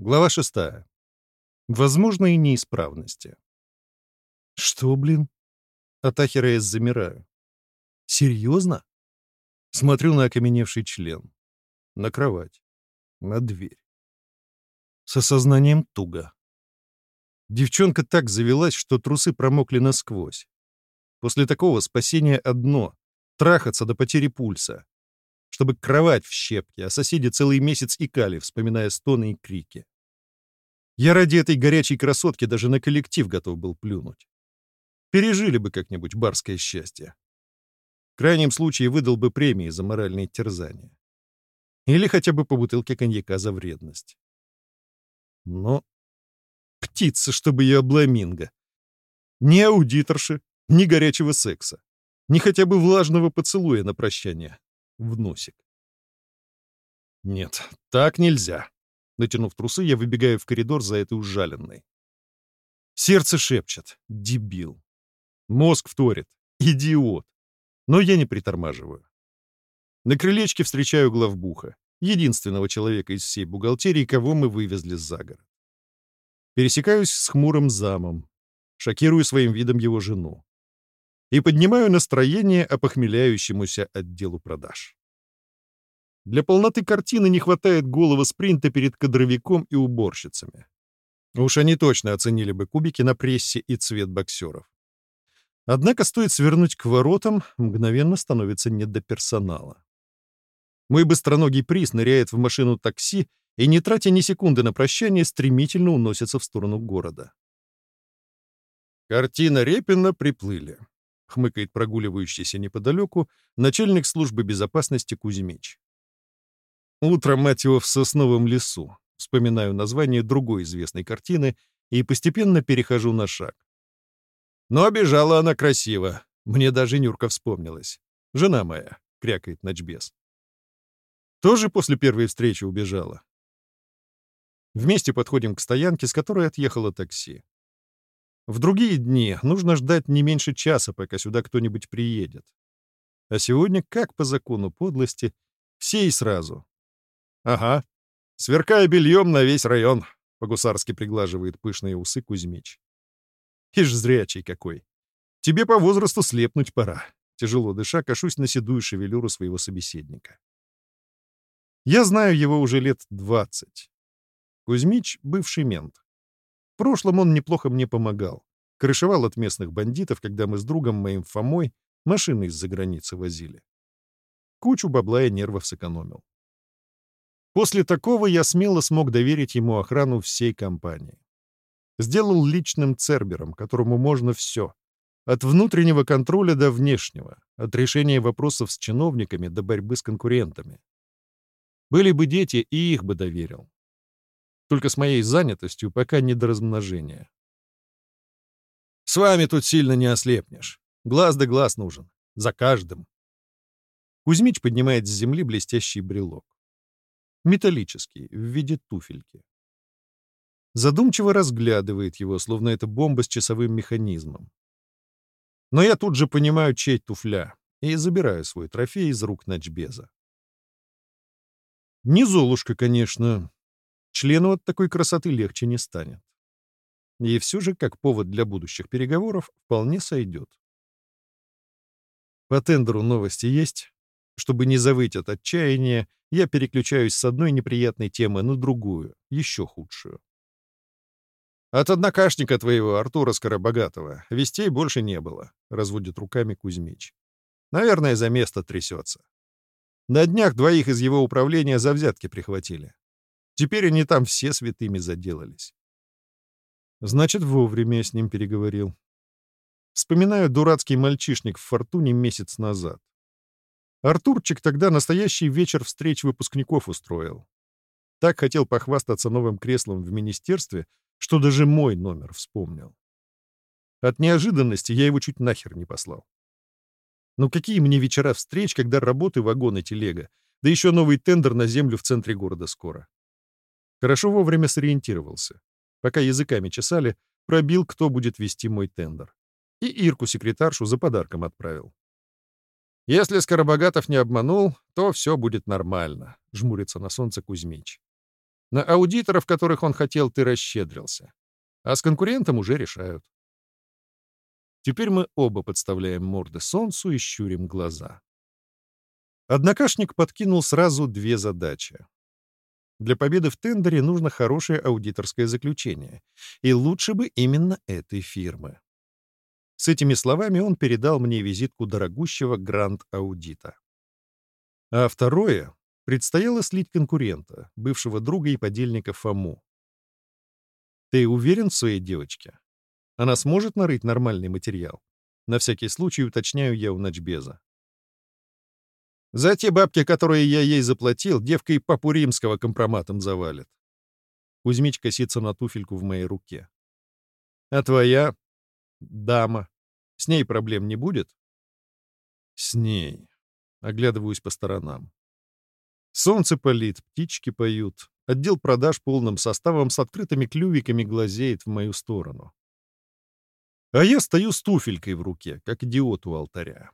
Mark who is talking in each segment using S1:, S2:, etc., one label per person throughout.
S1: Глава шестая. Возможные неисправности. Что, блин? От ахера замираю. Серьезно? Смотрю на окаменевший член. На кровать. На дверь. С осознанием туго. Девчонка так завелась, что трусы промокли насквозь. После такого спасение одно — трахаться до потери пульса. Чтобы кровать в щепке, а соседи целый месяц икали, вспоминая стоны и крики. Я ради этой горячей красотки даже на коллектив готов был плюнуть. Пережили бы как-нибудь барское счастье. В крайнем случае выдал бы премии за моральные терзания. Или хотя бы по бутылке коньяка за вредность. Но птица, чтобы ее обламинго. Ни аудиторши, ни горячего секса, ни хотя бы влажного поцелуя на прощание. В носик. Нет, так нельзя. Натянув трусы, я выбегаю в коридор за этой ужаленной. Сердце шепчет. Дебил. Мозг вторит. Идиот. Но я не притормаживаю. На крылечке встречаю главбуха, единственного человека из всей бухгалтерии, кого мы вывезли за город. Пересекаюсь с хмурым замом, шокирую своим видом его жену и поднимаю настроение опохмеляющемуся отделу продаж. Для полноты картины не хватает голого спринта перед кадровиком и уборщицами. Уж они точно оценили бы кубики на прессе и цвет боксеров. Однако стоит свернуть к воротам, мгновенно становится не до персонала. Мой быстроногий приз ныряет в машину такси и, не тратя ни секунды на прощание, стремительно уносится в сторону города. Картина Репина приплыли. — хмыкает прогуливающийся неподалеку начальник службы безопасности Кузьмич. «Утром, мать его, в сосновом лесу», — вспоминаю название другой известной картины и постепенно перехожу на шаг. Но обижала она красиво. Мне даже Нюрка вспомнилась. «Жена моя», — крякает ночбес. Тоже после первой встречи убежала. Вместе подходим к стоянке, с которой отъехало такси. В другие дни нужно ждать не меньше часа, пока сюда кто-нибудь приедет. А сегодня, как по закону подлости, все и сразу. Ага, сверкая бельем на весь район, по-гусарски приглаживает пышные усы Кузьмич. Ишь зрячий какой. Тебе по возрасту слепнуть пора. Тяжело дыша, кашусь на седую шевелюру своего собеседника. Я знаю его уже лет двадцать. Кузьмич — бывший мент. В прошлом он неплохо мне помогал. Крышевал от местных бандитов, когда мы с другом моим Фомой машины из-за границы возили. Кучу бабла и нервов сэкономил. После такого я смело смог доверить ему охрану всей компании. Сделал личным цербером, которому можно все. От внутреннего контроля до внешнего, от решения вопросов с чиновниками до борьбы с конкурентами. Были бы дети, и их бы доверил. Только с моей занятостью пока не до размножения. С вами тут сильно не ослепнешь. Глаз да глаз нужен. За каждым. Кузьмич поднимает с земли блестящий брелок. Металлический, в виде туфельки. Задумчиво разглядывает его, словно это бомба с часовым механизмом. Но я тут же понимаю, чей туфля, и забираю свой трофей из рук Ночбеза. Не Золушка, конечно, Члену от такой красоты легче не станет. И все же, как повод для будущих переговоров, вполне сойдет. По тендеру новости есть. Чтобы не завыть от отчаяния, я переключаюсь с одной неприятной темы на другую, еще худшую. «От однокашника твоего, Артура Скоробогатого, вестей больше не было», — разводит руками Кузьмич. «Наверное, за место трясется. На днях двоих из его управления за взятки прихватили. Теперь они там все святыми заделались. Значит, вовремя с ним переговорил. Вспоминаю дурацкий мальчишник в «Фортуне» месяц назад. Артурчик тогда настоящий вечер встреч выпускников устроил. Так хотел похвастаться новым креслом в министерстве, что даже мой номер вспомнил. От неожиданности я его чуть нахер не послал. Ну какие мне вечера встреч, когда работы вагон и телега, да еще новый тендер на землю в центре города скоро. Хорошо вовремя сориентировался. Пока языками чесали, пробил, кто будет вести мой тендер. И Ирку-секретаршу за подарком отправил. «Если Скоробогатов не обманул, то все будет нормально», — жмурится на солнце Кузьмич. На аудиторов, которых он хотел, ты расщедрился. А с конкурентом уже решают. Теперь мы оба подставляем морды солнцу и щурим глаза. Однокашник подкинул сразу две задачи. Для победы в тендере нужно хорошее аудиторское заключение, и лучше бы именно этой фирмы. С этими словами он передал мне визитку дорогущего гранд-аудита. А второе — предстояло слить конкурента, бывшего друга и подельника Фому. Ты уверен в своей девочке? Она сможет нарыть нормальный материал? На всякий случай уточняю я у Ночбеза. За те бабки, которые я ей заплатил, девка и папу римского компроматом завалит. Кузьмич косится на туфельку в моей руке. А твоя дама? С ней проблем не будет? С ней. Оглядываюсь по сторонам. Солнце палит, птички поют. Отдел продаж полным составом с открытыми клювиками глазеет в мою сторону. А я стою с туфелькой в руке, как идиот у алтаря.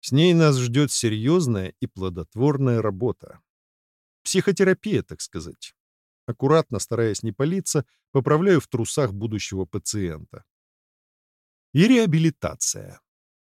S1: С ней нас ждет серьезная и плодотворная работа. Психотерапия, так сказать. Аккуратно, стараясь не палиться, поправляю в трусах будущего пациента. И реабилитация.